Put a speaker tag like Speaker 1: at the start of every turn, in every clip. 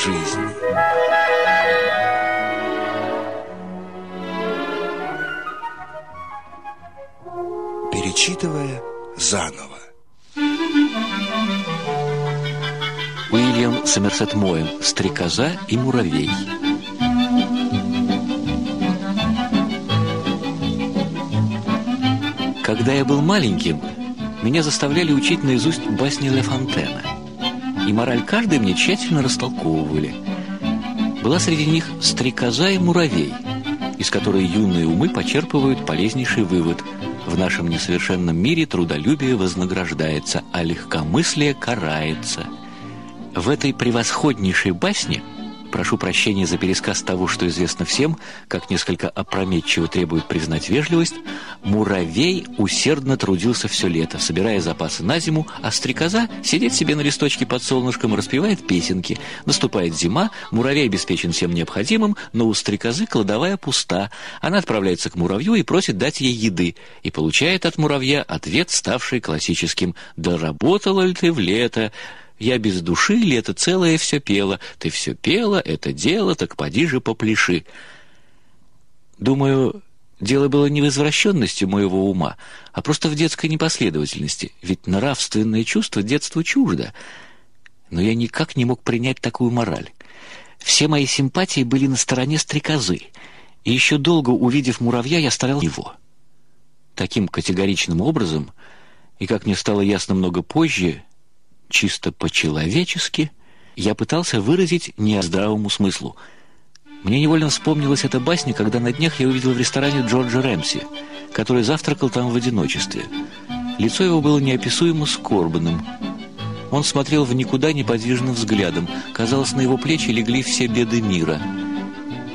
Speaker 1: жизнь. Перечитывая заново.
Speaker 2: Уильям Сомерсет Моэм «Стрекоза и муравей». Когда я был маленьким, меня заставляли учить наизусть басни Ле Фонтена. И мораль каждой мне тщательно растолковывали. Была среди них «Стрекоза и муравей», из которой юные умы почерпывают полезнейший вывод – в нашем несовершенном мире трудолюбие вознаграждается, а легкомыслие карается. В этой превосходнейшей басне – Прошу прощения за пересказ того, что известно всем, как несколько опрометчиво требует признать вежливость. Муравей усердно трудился все лето, собирая запасы на зиму, а стрекоза сидит себе на листочке под солнышком и распевает песенки. Наступает зима, муравей обеспечен всем необходимым, но у стрекозы кладовая пуста. Она отправляется к муравью и просит дать ей еды, и получает от муравья ответ, ставший классическим «Доработала ли ты в лето?» Я без души лето целое все пела. Ты все пела, это дело, так поди же попляши. Думаю, дело было не в извращенности моего ума, а просто в детской непоследовательности. Ведь нравственное чувство детству чуждо. Но я никак не мог принять такую мораль. Все мои симпатии были на стороне стрекозы. И еще долго, увидев муравья, я старал его. Таким категоричным образом, и, как мне стало ясно много позже, чисто по-человечески, я пытался выразить не здравому смыслу. Мне невольно вспомнилась эта басня, когда на днях я увидел в ресторане Джорджа Рэмси, который завтракал там в одиночестве. Лицо его было неописуемо скорбным. Он смотрел в никуда неподвижным взглядом. Казалось, на его плечи легли все беды мира.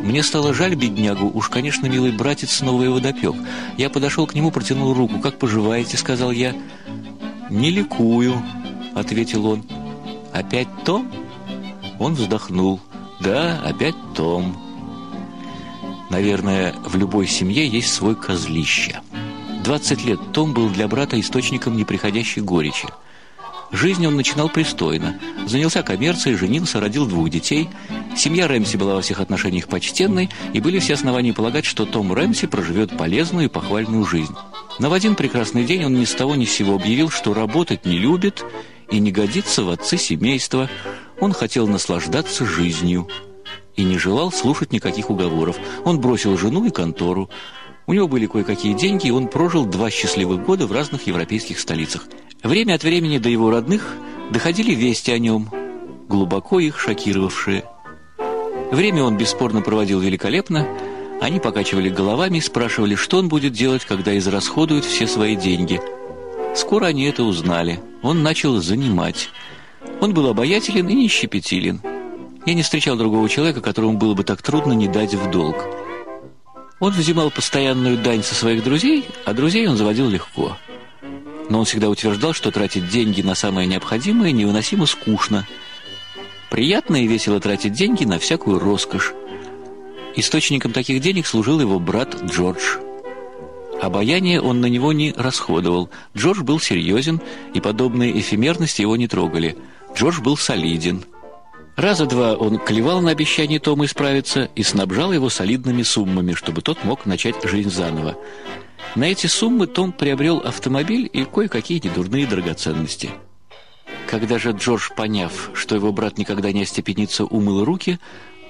Speaker 2: Мне стало жаль беднягу, уж, конечно, милый братец снова его допек. Я подошел к нему, протянул руку. «Как поживаете?» — сказал я. «Не ликую», — ответил он. «Опять Том?» Он вздохнул. «Да, опять Том». Наверное, в любой семье есть свой козлище. Двадцать лет Том был для брата источником неприходящей горечи. Жизнь он начинал пристойно. Занялся коммерцией, женился, родил двух детей. Семья Рэмси была во всех отношениях почтенной, и были все основания полагать, что Том Рэмси проживет полезную и похвальную жизнь. Но в один прекрасный день он ни с того ни с сего объявил, что работать не любит и не годится в отцы семейства. Он хотел наслаждаться жизнью и не желал слушать никаких уговоров. Он бросил жену и контору. У него были кое-какие деньги, и он прожил два счастливых года в разных европейских столицах. Время от времени до его родных доходили вести о нем, глубоко их шокировавшие. Время он бесспорно проводил великолепно. Они покачивали головами и спрашивали, что он будет делать, когда израсходует все свои деньги – Скоро они это узнали. Он начал занимать. Он был обаятелен и не щепетилен. Я не встречал другого человека, которому было бы так трудно не дать в долг. Он взимал постоянную дань со своих друзей, а друзей он заводил легко. Но он всегда утверждал, что тратить деньги на самое необходимое невыносимо скучно. Приятно и весело тратить деньги на всякую роскошь. Источником таких денег служил его брат Джордж – Обаяние он на него не расходовал. Джордж был серьезен, и подобные эфемерности его не трогали. Джордж был солиден. Раза два он клевал на обещание Тома исправиться и снабжал его солидными суммами, чтобы тот мог начать жизнь заново. На эти суммы Том приобрел автомобиль и кое-какие недурные драгоценности. Когда же Джордж, поняв, что его брат никогда не остепенится, умыл руки,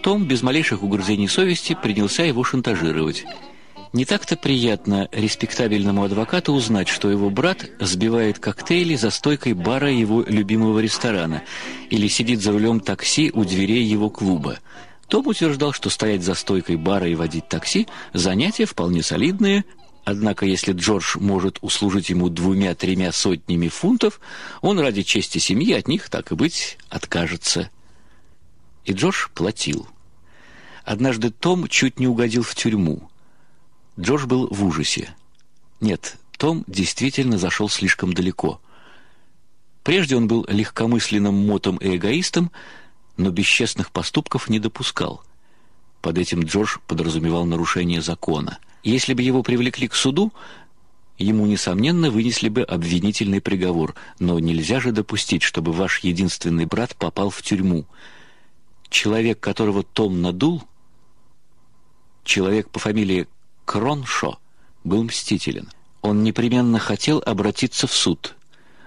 Speaker 2: том без малейших угрызений совести принялся его шантажировать – не так-то приятно респектабельному адвокату узнать, что его брат сбивает коктейли за стойкой бара его любимого ресторана или сидит за рулем такси у дверей его клуба. Том утверждал, что стоять за стойкой бара и водить такси – занятия вполне солидные, однако если Джордж может услужить ему двумя-тремя сотнями фунтов, он ради чести семьи от них, так и быть, откажется. И Джордж платил. Однажды Том чуть не угодил в тюрьму – Джордж был в ужасе. Нет, Том действительно зашел слишком далеко. Прежде он был легкомысленным мотом и эгоистом, но бесчестных поступков не допускал. Под этим Джордж подразумевал нарушение закона. Если бы его привлекли к суду, ему, несомненно, вынесли бы обвинительный приговор, но нельзя же допустить, чтобы ваш единственный брат попал в тюрьму. человек, которого Том надул, человек по фамилии Кроншо, был мстителен. Он непременно хотел обратиться в суд.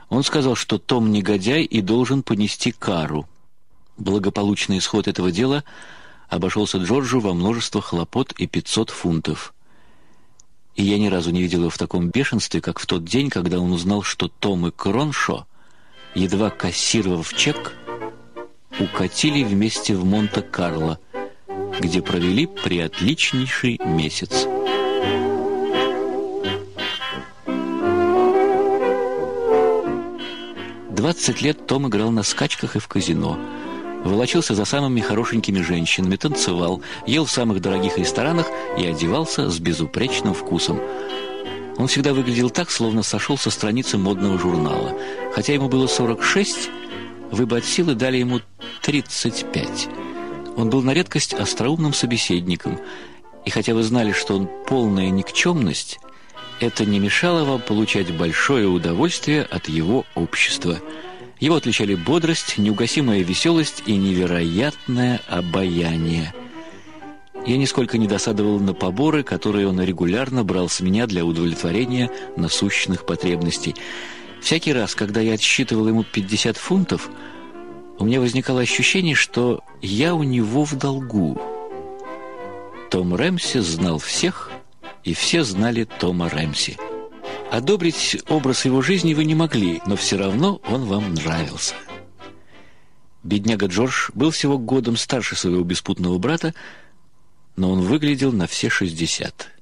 Speaker 2: Он сказал, что Том негодяй и должен понести кару. Благополучный исход этого дела обошелся Джорджу во множество хлопот и 500 фунтов. И я ни разу не видел его в таком бешенстве, как в тот день, когда он узнал, что Том и Кроншо, едва кассировав чек, укатили вместе в Монте-Карло, где провели приотличнейший месяц. Двадцать лет Том играл на скачках и в казино – волочился за самыми хорошенькими женщинами, танцевал, ел в самых дорогих ресторанах и одевался с безупречным вкусом. Он всегда выглядел так, словно сошел со страницы модного журнала. Хотя ему было 46, вы бы от силы дали ему 35. Он был на редкость остроумным собеседником. И хотя вы знали, что он полная никчемность, это не мешало вам получать большое удовольствие от его общества – его отличали бодрость, неугасимая веселость и невероятное обаяние. Я нисколько не досадовал на поборы, которые он регулярно брал с меня для удовлетворения насущных потребностей. Всякий раз, когда я отсчитывал ему 50 фунтов, у меня возникало ощущение, что я у него в долгу. Том Рэмси знал всех, и все знали Тома Рэмси. Одобрить образ его жизни вы не могли, но все равно он вам нравился. Бедняга Джордж был всего годом старше своего беспутного брата, но он выглядел на все шестьдесят.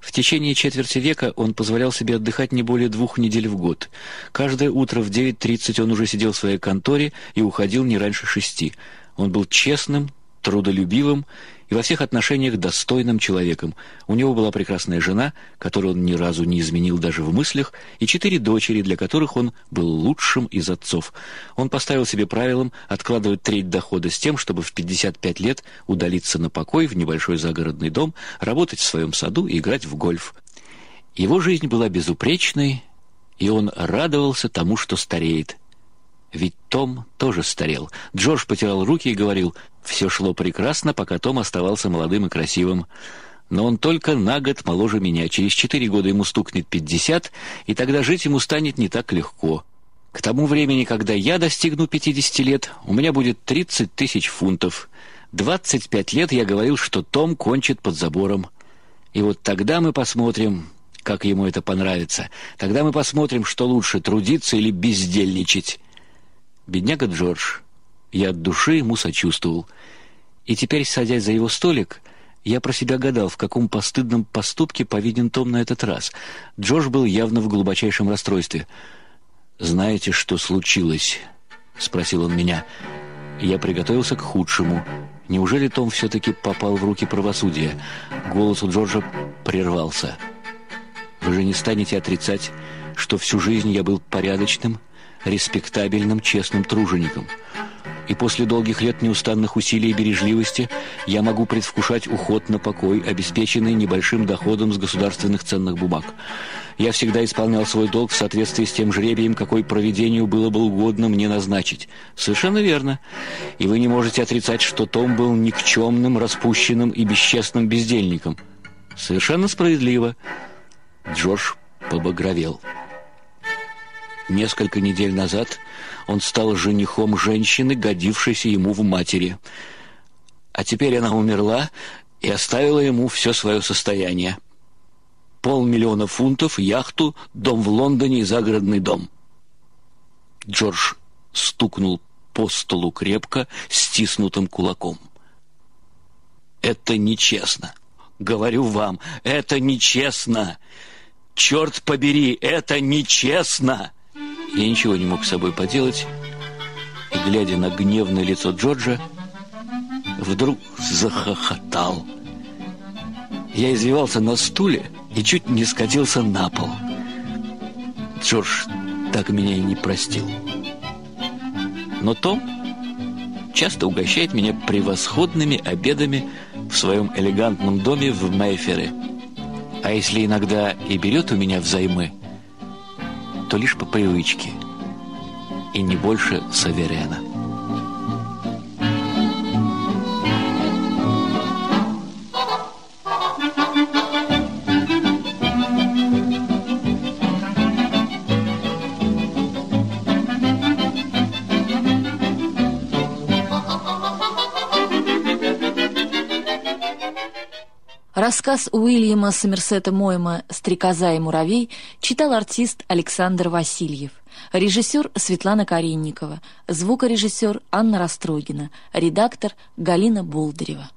Speaker 2: В течение четверти века он позволял себе отдыхать не более двух недель в год. Каждое утро в 9.30 он уже сидел в своей конторе и уходил не раньше шести. Он был честным, трудолюбивым и во всех отношениях достойным человеком. У него была прекрасная жена, которую он ни разу не изменил даже в мыслях, и четыре дочери, для которых он был лучшим из отцов. Он поставил себе правилом откладывать треть дохода с тем, чтобы в 55 лет удалиться на покой в небольшой загородный дом, работать в своем саду и играть в гольф. Его жизнь была безупречной, и он радовался тому, что стареет. Ведь Том тоже старел. Джордж потирал руки и говорил, все шло прекрасно, пока Том оставался молодым и красивым. Но он только на год моложе меня. Через четыре года ему стукнет пятьдесят, и тогда жить ему станет не так легко. К тому времени, когда я достигну пятидесяти лет, у меня будет тридцать тысяч фунтов. Двадцать пять лет я говорил, что Том кончит под забором. И вот тогда мы посмотрим, как ему это понравится. Тогда мы посмотрим, что лучше, трудиться или бездельничать. Бедняга Джордж. Я от души ему сочувствовал. И теперь, садясь за его столик, я про себя гадал, в каком постыдном поступке повинен Том на этот раз. Джордж был явно в глубочайшем расстройстве. «Знаете, что случилось?» — спросил он меня. Я приготовился к худшему. Неужели Том все-таки попал в руки правосудия? Голос у Джорджа прервался. «Вы же не станете отрицать, что всю жизнь я был порядочным, респектабельным, честным тружеником. И после долгих лет неустанных усилий и бережливости я могу предвкушать уход на покой, обеспеченный небольшим доходом с государственных ценных бумаг. Я всегда исполнял свой долг в соответствии с тем жребием, какой проведению было бы угодно мне назначить. Совершенно верно. И вы не можете отрицать, что Том был никчемным, распущенным и бесчестным бездельником. Совершенно справедливо. Джордж побагровел. Несколько недель назад он стал женихом женщины, годившейся ему в матери. А теперь она умерла и оставила ему все свое состояние. Полмиллиона фунтов, яхту, дом в Лондоне и загородный дом. Джордж стукнул по столу крепко, стиснутым кулаком. «Это нечестно. Говорю вам, это нечестно. Черт побери, это нечестно!» Я ничего не мог с собой поделать, и, глядя на гневное лицо Джорджа, вдруг захохотал. Я извивался на стуле и чуть не скатился на пол. Джордж так меня и не простил. Но Том часто угощает меня превосходными обедами в своем элегантном доме в Мейфере. А если иногда и берет у меня взаймы – то лишь по привычке, и не больше Саверена.
Speaker 1: Рассказ Уильяма Сомерсета Мойма «Стрекоза и муравей» читал артист Александр Васильев, режиссер Светлана Каренникова, звукорежиссер Анна Растрогина, редактор Галина Болдырева.